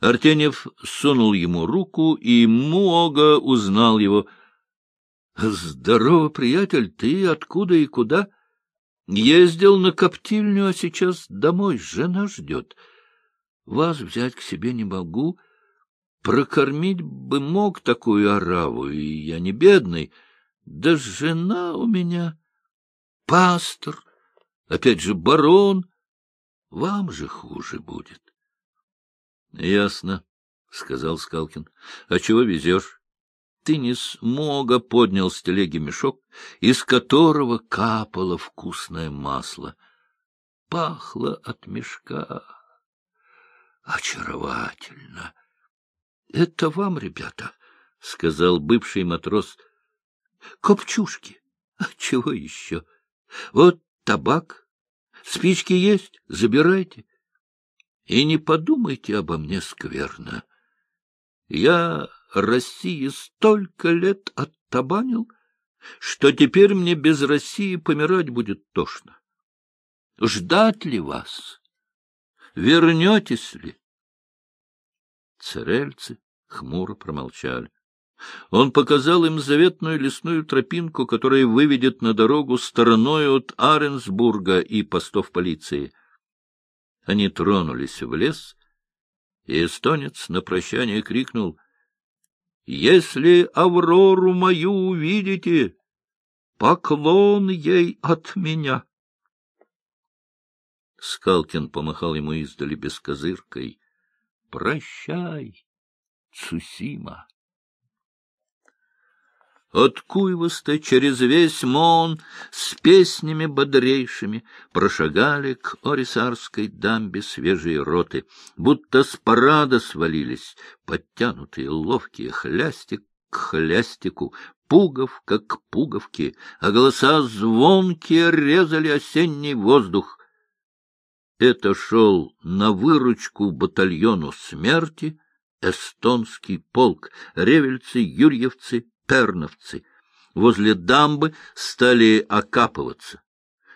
Артеньев сунул ему руку, и Муога узнал его. — Здорово, приятель, ты откуда и куда? — Ездил на коптильню, а сейчас домой, жена ждет. Вас взять к себе не могу. Прокормить бы мог такую ораву, и я не бедный. Да жена у меня пастор, опять же барон. Вам же хуже будет. — Ясно, — сказал Скалкин. — А чего везешь? Ты не смога поднял с телеги мешок, из которого капало вкусное масло. Пахло от мешка. Очаровательно. — Это вам, ребята, — сказал бывший матрос. — Копчушки. А чего еще? Вот табак. Спички есть, забирайте. И не подумайте обо мне скверно. Я России столько лет оттабанил, что теперь мне без России помирать будет тошно. Ждать ли вас? Вернетесь ли? Церельцы хмуро промолчали. Он показал им заветную лесную тропинку, которая выведет на дорогу стороной от Аренсбурга и постов полиции. Они тронулись в лес, и эстонец на прощание крикнул — Если Аврору мою увидите, поклон ей от меня. Скалкин помахал ему издали бескозыркой. — Прощай, Цусима. От Куйвоста через весь Мон с песнями бодрейшими прошагали к Орисарской дамбе свежие роты, будто с парада свалились, подтянутые, ловкие, хлястик к хлястику, пуговка к пуговке, а голоса звонкие резали осенний воздух. Это шел на выручку батальону смерти эстонский полк, ревельцы, юрьевцы, перновцы. Возле дамбы стали окапываться.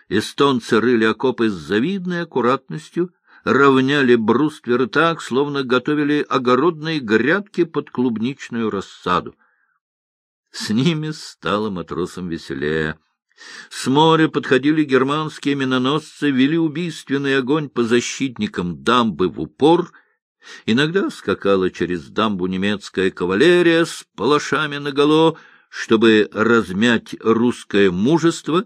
Эстонцы рыли окопы с завидной аккуратностью, равняли брустверы так, словно готовили огородные грядки под клубничную рассаду. С ними стало матросам веселее. С моря подходили германские миноносцы, вели убийственный огонь по защитникам дамбы в упор — Иногда скакала через дамбу немецкая кавалерия с палашами наголо, чтобы размять русское мужество.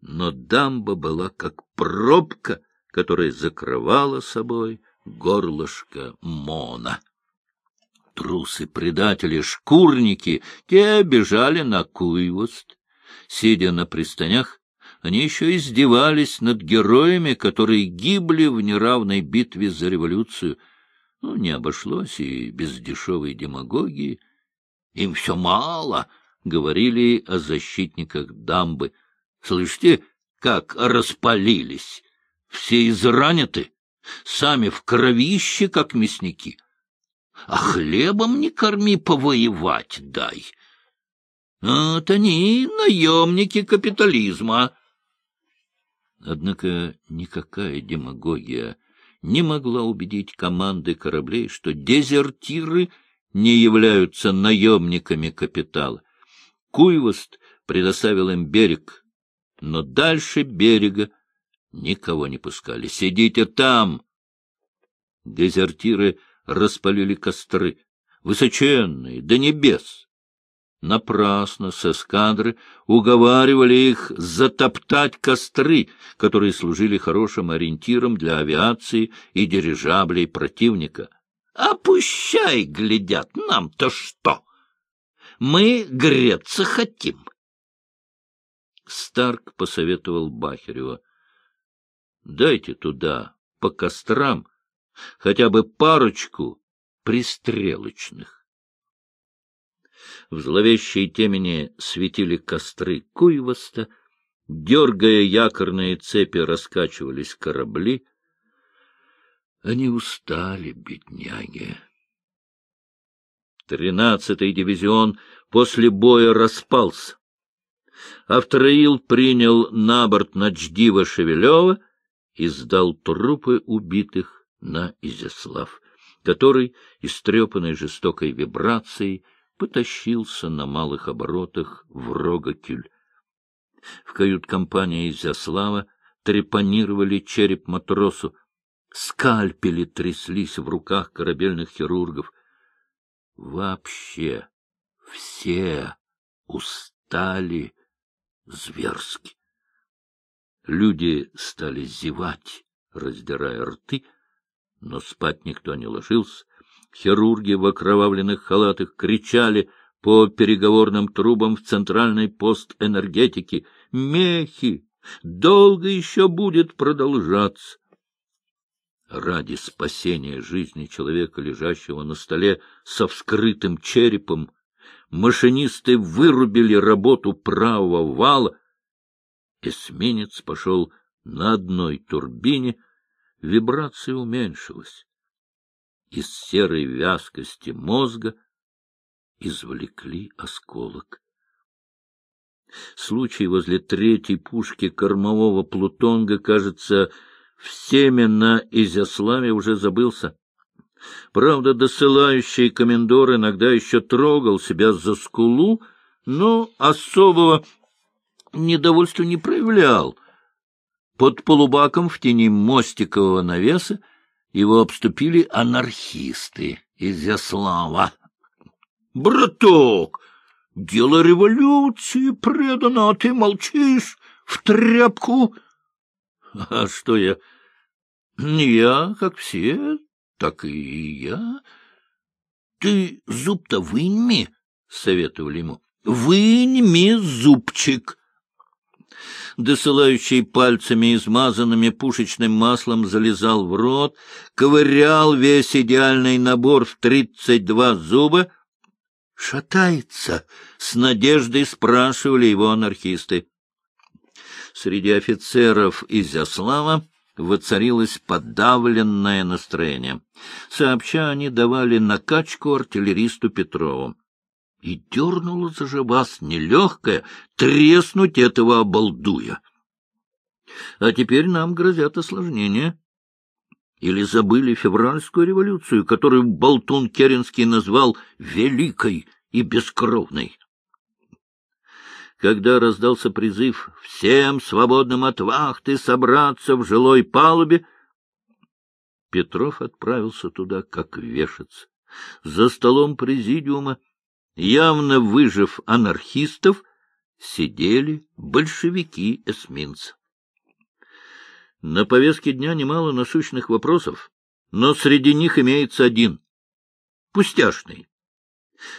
Но дамба была как пробка, которая закрывала собой горлышко Мона. Трусы-предатели, шкурники, те бежали на Куйвост. Сидя на пристанях, они еще издевались над героями, которые гибли в неравной битве за революцию. Ну, не обошлось и без дешевой демагогии. Им все мало, — говорили о защитниках дамбы. Слышите, как распалились? Все израняты, сами в кровище, как мясники. А хлебом не корми, повоевать дай. Вот они наемники капитализма. Однако никакая демагогия не могла убедить команды кораблей, что дезертиры не являются наемниками капитала. Куйвост предоставил им берег, но дальше берега никого не пускали. «Сидите там!» Дезертиры распалили костры, высоченные, до небес. Напрасно с эскадры уговаривали их затоптать костры, которые служили хорошим ориентиром для авиации и дирижаблей противника. «А пущай, глядят, нам-то что? Мы греться хотим!» Старк посоветовал Бахерева. «Дайте туда, по кострам, хотя бы парочку пристрелочных». В зловещей темени светили костры Куйвоста, дергая якорные цепи, раскачивались корабли. Они устали, бедняги. Тринадцатый дивизион после боя распался. Автроил принял на борт Ночдива Шевелева и сдал трупы убитых на Изяслав. который, истрепанной жестокой вибрацией, потащился на малых оборотах в Рогокюль. В кают-компании Изяслава трепанировали череп матросу, скальпели тряслись в руках корабельных хирургов. Вообще все устали зверски. Люди стали зевать, раздирая рты, но спать никто не ложился. Хирурги в окровавленных халатах кричали по переговорным трубам в центральный пост энергетики. «Мехи! Долго еще будет продолжаться!» Ради спасения жизни человека, лежащего на столе со вскрытым черепом, машинисты вырубили работу правого вала. Эсминец пошел на одной турбине, вибрация уменьшилась. Из серой вязкости мозга извлекли осколок. Случай возле третьей пушки кормового Плутонга, кажется, всеми на Изяславе уже забылся. Правда, досылающий комендор иногда еще трогал себя за скулу, но особого недовольства не проявлял. Под полубаком в тени мостикового навеса его обступили анархисты из Яслава. — Браток, дело революции предано, а ты молчишь в тряпку. — А что я? Не я, как все, так и я. — Ты зуб-то выньми, — советовали ему. — Выньми зубчик. Досылающий пальцами, измазанными пушечным маслом, залезал в рот, ковырял весь идеальный набор в тридцать два зуба. «Шатается!» — с надеждой спрашивали его анархисты. Среди офицеров Изяслава воцарилось подавленное настроение. Сообща они давали накачку артиллеристу Петрову. И дернуло за живас нелегкое треснуть этого обалдуя. А теперь нам грозят осложнения. Или забыли февральскую революцию, которую Болтун Керенский назвал «великой и бескровной» когда раздался призыв всем свободным от вахты собраться в жилой палубе, Петров отправился туда, как вешаться. За столом президиума, явно выжив анархистов, сидели большевики-эсминцы. На повестке дня немало насущных вопросов, но среди них имеется один — пустяшный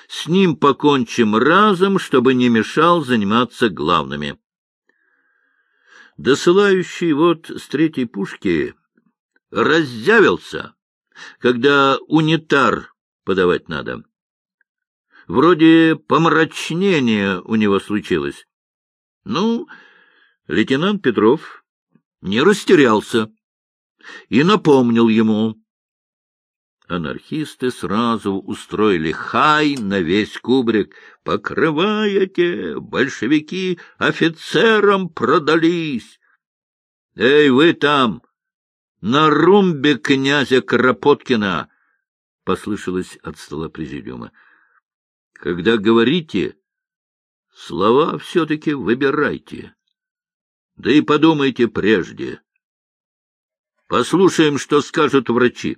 с ним покончим разом, чтобы не мешал заниматься главными. Досылающий вот с третьей пушки раззявился, когда унитар подавать надо. Вроде помрачнение у него случилось. Ну, лейтенант Петров не растерялся и напомнил ему, Анархисты сразу устроили хай на весь кубрик. «Покрываете! Большевики офицерам продались!» «Эй, вы там! На румбе князя Кропоткина!» — послышалось от стола президиума. «Когда говорите, слова все-таки выбирайте. Да и подумайте прежде. Послушаем, что скажут врачи».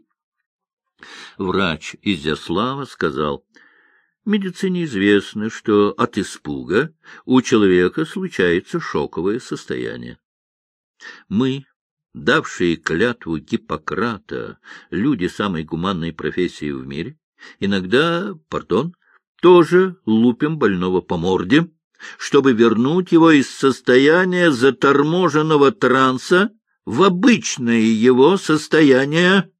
Врач Изяслава сказал, медицине известно, что от испуга у человека случается шоковое состояние. Мы, давшие клятву Гиппократа, люди самой гуманной профессии в мире, иногда, пардон, тоже лупим больного по морде, чтобы вернуть его из состояния заторможенного транса в обычное его состояние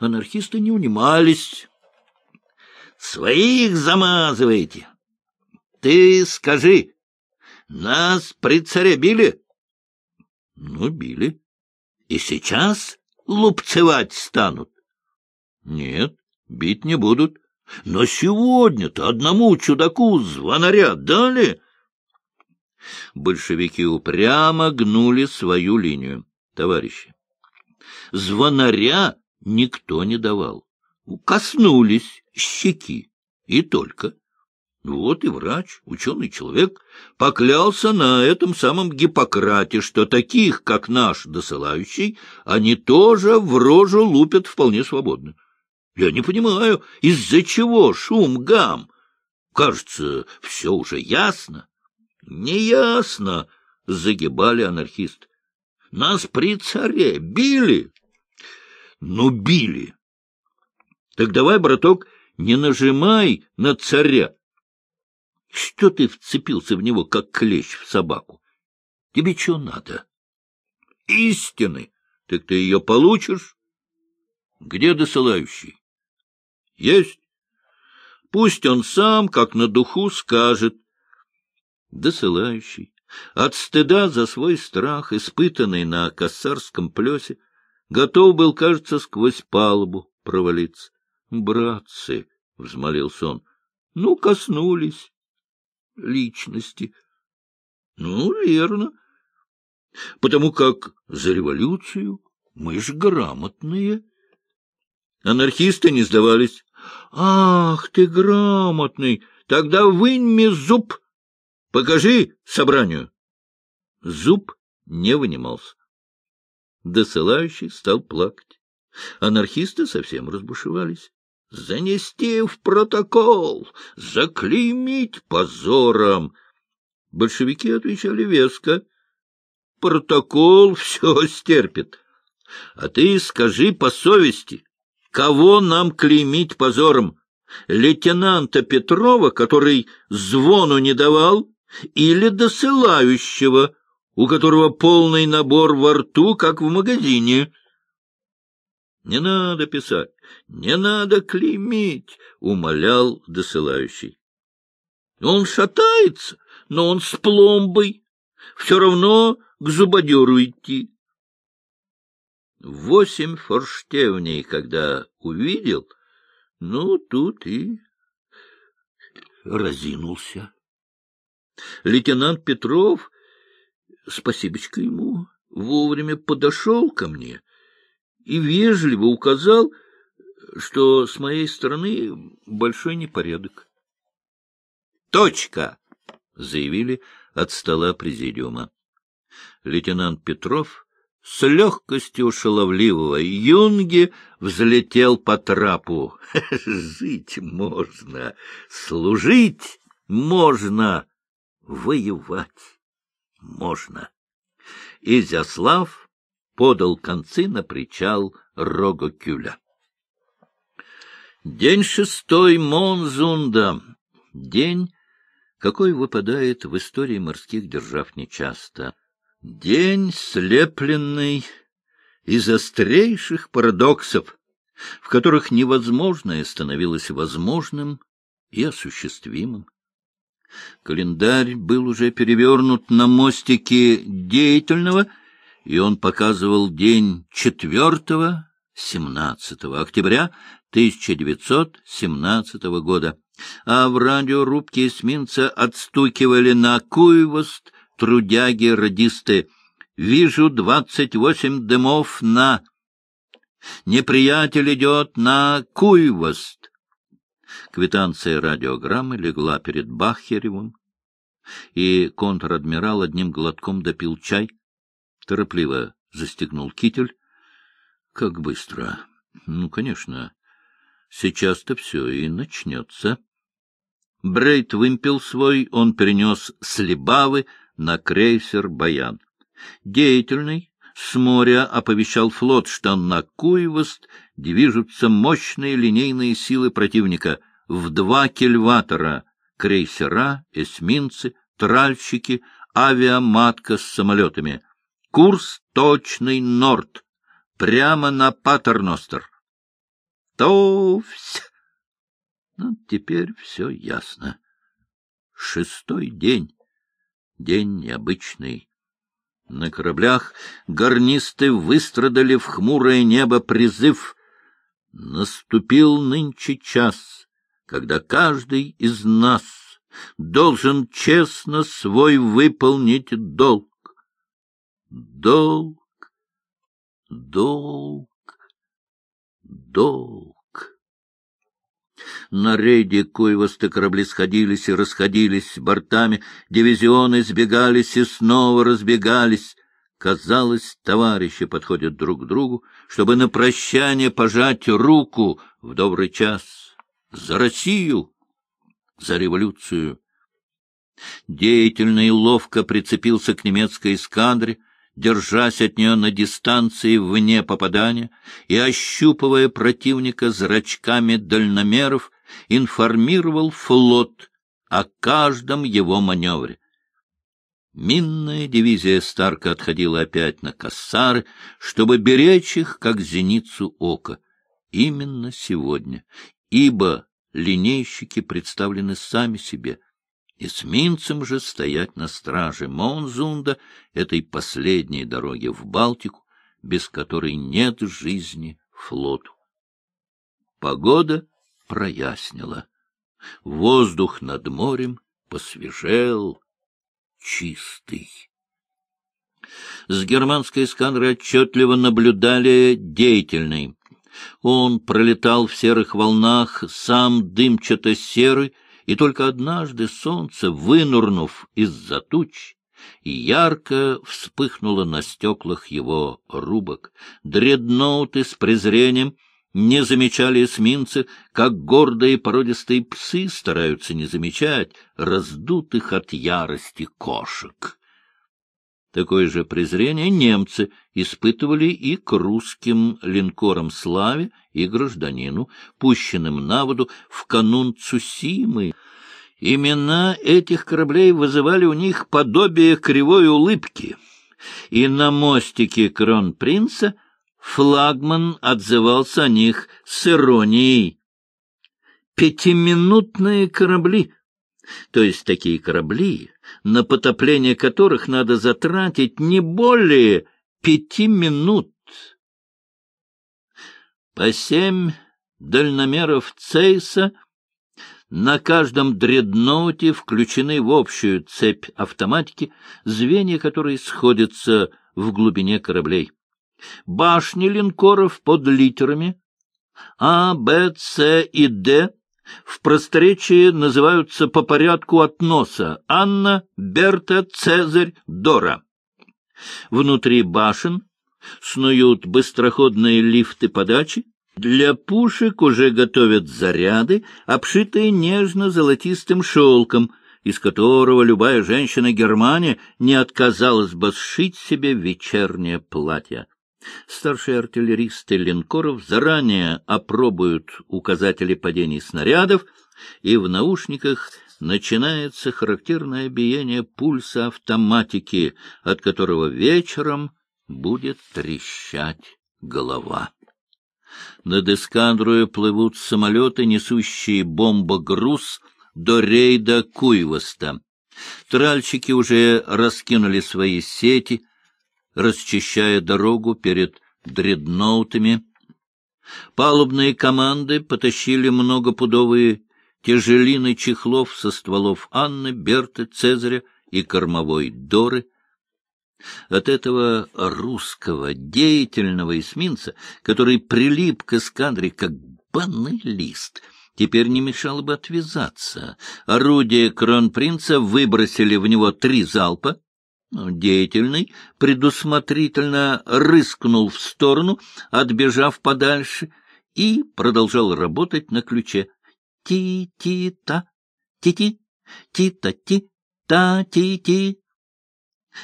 Анархисты не унимались. «Своих замазываете! Ты скажи, нас при царе били?» «Ну, били. И сейчас лупцевать станут?» «Нет, бить не будут. Но сегодня-то одному чудаку звонаря дали?» Большевики упрямо гнули свою линию. Товарищи, звонаря никто не давал. Коснулись щеки, и только. Вот и врач, ученый человек, поклялся на этом самом Гиппократе, что таких, как наш досылающий, они тоже в рожу лупят вполне свободно. Я не понимаю, из-за чего шум, гам? Кажется, все уже ясно. Не ясно, загибали анархисты. Нас при царе били. Ну, били. Так давай, браток, не нажимай на царя. Что ты вцепился в него, как клещ в собаку? Тебе что надо? Истины. Так ты ее получишь? Где досылающий? Есть. Пусть он сам, как на духу, скажет. Досылающий, от стыда за свой страх, испытанный на косарском плесе, готов был, кажется, сквозь палубу провалиться. — Братцы, — взмолился он, — ну, коснулись личности. — Ну, верно. Потому как за революцию мы ж грамотные. Анархисты не сдавались. — Ах, ты грамотный! Тогда вынь мне зуб! Покажи собранию! Зуб не вынимался. Досылающий стал плакать. Анархисты совсем разбушевались. Занести в протокол, заклеймить позором. Большевики отвечали веско. Протокол все стерпит. А ты скажи по совести, кого нам клеймить позором? Лейтенанта Петрова, который звону не давал, или досылающего, у которого полный набор во рту, как в магазине? Не надо писать, не надо клеймить, — умолял досылающий. Он шатается, но он с пломбой. Все равно к зубодеру идти. Восемь форштевней, когда увидел, ну, тут и разинулся. Лейтенант Петров, спасибочка ему, вовремя подошел ко мне и вежливо указал, что с моей стороны большой непорядок. «Точка!» — заявили от стола президиума. Лейтенант Петров с легкостью шаловливого юнги взлетел по трапу. Жить можно, служить можно, воевать можно. Изяслав подал концы на причал Рогокюля. День шестой Монзунда. День, какой выпадает в истории морских держав нечасто. День, слепленный из острейших парадоксов, в которых невозможное становилось возможным и осуществимым. Календарь был уже перевернут на мостике деятельного, и он показывал день 4-17 октября 1917 года, а в радиорубке эсминца отстукивали на куйвост трудяги-радисты. Вижу двадцать восемь дымов на... Неприятель идет на Куйвост. Квитанция радиограммы легла перед Бахеревым, и контр-адмирал одним глотком допил чай, торопливо застегнул китель. Как быстро! Ну, конечно, сейчас-то все и начнется. Брейт вымпел свой он перенес с Либавы на крейсер «Баян». Деятельный, с моря оповещал флот, что на Куйвост движутся мощные линейные силы противника в два кильватора — крейсера, эсминцы, тральщики, авиаматка с самолетами. Курс точный норд, прямо на Патерностер. То все... Ну, теперь все ясно. Шестой день день необычный. На кораблях гарнисты выстрадали в хмурое небо призыв. Наступил нынче час, когда каждый из нас должен честно свой выполнить долг. Долг, долг. долг. На рейде Куйвоста корабли сходились и расходились бортами, дивизионы сбегались и снова разбегались. Казалось, товарищи подходят друг к другу, чтобы на прощание пожать руку в добрый час. За Россию! За революцию! Деятельно и ловко прицепился к немецкой эскадре, держась от нее на дистанции вне попадания и, ощупывая противника зрачками дальномеров, информировал флот о каждом его маневре. Минная дивизия Старка отходила опять на Кассары, чтобы беречь их, как зеницу ока. Именно сегодня, ибо линейщики представлены сами себе — Эсминцам же стоять на страже Монзунда, этой последней дороги в Балтику, без которой нет жизни флоту. Погода прояснила. Воздух над морем посвежел, чистый. С германской эскадры отчетливо наблюдали деятельный. Он пролетал в серых волнах, сам дымчато-серый, и только однажды солнце, вынурнув из-за туч, ярко вспыхнуло на стеклах его рубок. Дредноуты с презрением не замечали эсминцы, как гордые породистые псы стараются не замечать раздутых от ярости кошек. Такое же презрение немцы испытывали и к русским линкорам «Славе» и «Гражданину», пущенным на воду в канун Цусимы. Имена этих кораблей вызывали у них подобие кривой улыбки, и на мостике кронпринца флагман отзывался о них с иронией. «Пятиминутные корабли», то есть такие корабли, на потопление которых надо затратить не более пяти минут. По семь дальномеров Цейса на каждом дредноуте включены в общую цепь автоматики, звенья которой сходятся в глубине кораблей. Башни линкоров под литерами А, Б, С и Д в просторечии называются по порядку относа Анна, Берта, Цезарь, Дора. Внутри башен снуют быстроходные лифты подачи, для пушек уже готовят заряды, обшитые нежно-золотистым шелком, из которого любая женщина Германии не отказалась бы сшить себе вечернее платье. Старшие артиллеристы линкоров заранее опробуют указатели падений снарядов, и в наушниках начинается характерное биение пульса автоматики, от которого вечером будет трещать голова. Над эскадрою плывут самолеты, несущие бомбогруз до рейда Куйвоста. Тральщики уже раскинули свои сети — расчищая дорогу перед дредноутами. Палубные команды потащили многопудовые тяжелины чехлов со стволов Анны, Берты, Цезаря и кормовой Доры. От этого русского деятельного эсминца, который прилип к эскадре как банный лист, теперь не мешало бы отвязаться. Орудия кронпринца выбросили в него три залпа, Деятельный предусмотрительно рыскнул в сторону, отбежав подальше, и продолжал работать на ключе. Ти-ти-та, ти-ти, ти-та-ти, та-ти-ти.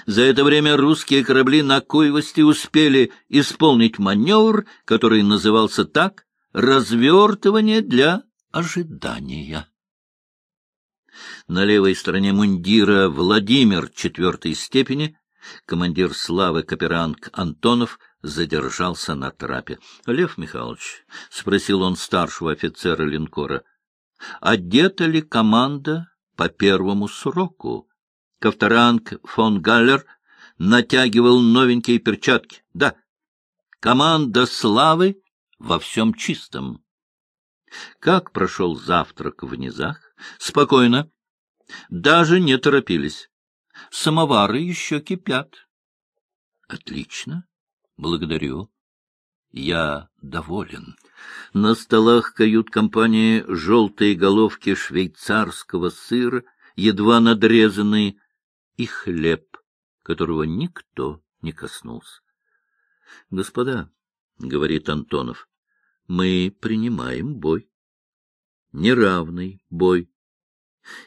За это время русские корабли на Куйвости успели исполнить маневр, который назывался так «развертывание для ожидания». На левой стороне мундира Владимир четвертой степени, командир славы Каперанг Антонов, задержался на трапе. — Лев Михайлович, — спросил он старшего офицера линкора, — одета ли команда по первому сроку? Ковторанг фон Галлер натягивал новенькие перчатки. — Да, команда славы во всем чистом. Как прошел завтрак в низах? Спокойно. Даже не торопились. Самовары еще кипят. Отлично. Благодарю. Я доволен. На столах кают-компании желтые головки швейцарского сыра, едва надрезанные, и хлеб, которого никто не коснулся. — Господа, — говорит Антонов, — мы принимаем бой. Неравный бой.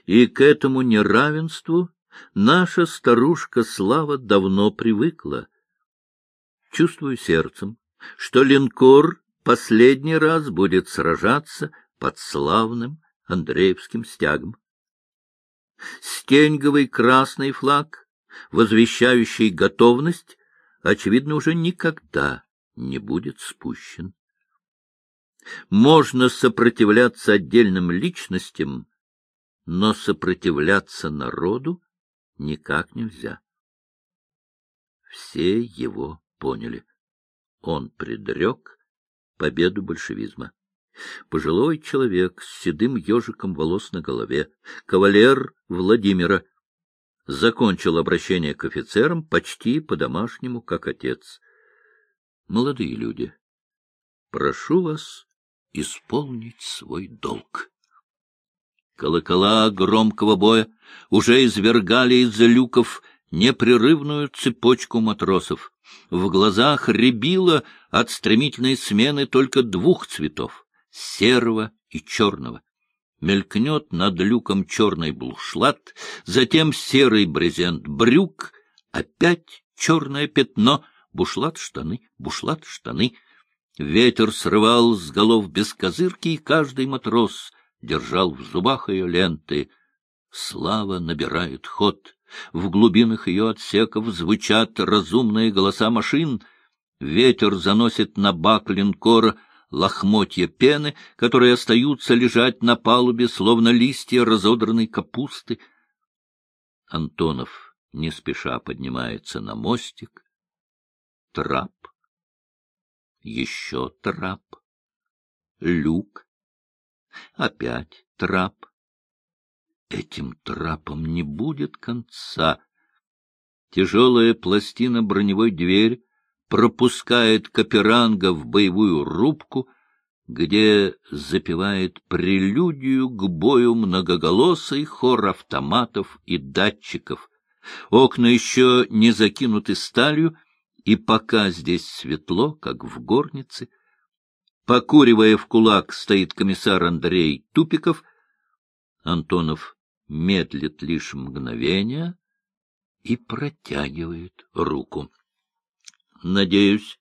И к этому неравенству наша старушка Слава давно привыкла. Чувствую сердцем, что линкор последний раз будет сражаться под славным Андреевским стягом. Стеньговый красный флаг, возвещающий готовность, очевидно, уже никогда не будет спущен. Можно сопротивляться отдельным личностям, но сопротивляться народу никак нельзя. Все его поняли. Он предрек победу большевизма. Пожилой человек с седым ежиком волос на голове, кавалер Владимира, закончил обращение к офицерам почти по-домашнему, как отец. Молодые люди, прошу вас исполнить свой долг. Колокола громкого боя уже извергали из-за люков непрерывную цепочку матросов. В глазах рябило от стремительной смены только двух цветов — серого и черного. Мелькнет над люком черный блушлат, затем серый брезент брюк, опять черное пятно, бушлат штаны, бушлат штаны. Ветер срывал с голов без козырки, и каждый матрос держал в зубах ее ленты. Слава набирает ход. В глубинах ее отсеков звучат разумные голоса машин. Ветер заносит на бак линкора лохмотья пены, которые остаются лежать на палубе, словно листья разодранной капусты. Антонов не спеша поднимается на мостик. Трап. Еще трап. Люк. Опять трап. Этим трапом не будет конца. Тяжелая пластина броневой двери пропускает Каперанга в боевую рубку, где запевает прелюдию к бою многоголосый хор автоматов и датчиков. Окна еще не закинуты сталью, и пока здесь светло, как в горнице, покуривая в кулак, стоит комиссар Андрей Тупиков. Антонов медлит лишь мгновение и протягивает руку. — Надеюсь,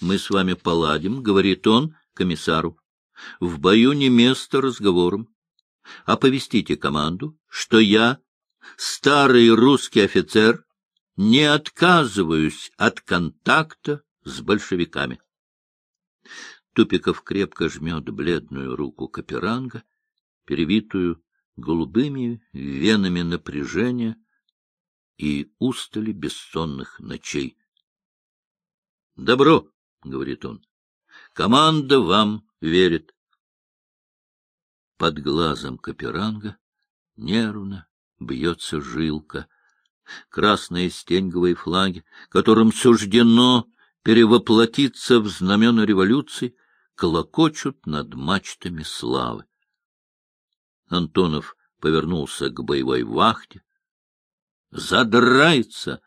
мы с вами поладим, — говорит он комиссару. — В бою не место разговорам. Оповестите команду, что я, старый русский офицер, не отказываюсь от контакта с большевиками. Тупиков крепко жмет бледную руку Каперанга, перевитую голубыми венами напряжения и устали бессонных ночей. — Добро, — говорит он, — команда вам верит. Под глазом Каперанга нервно бьется жилка. Красные стенговые флаги, которым суждено перевоплотиться в знамена революции, колокочут над мачтами славы. Антонов повернулся к боевой вахте. Задрается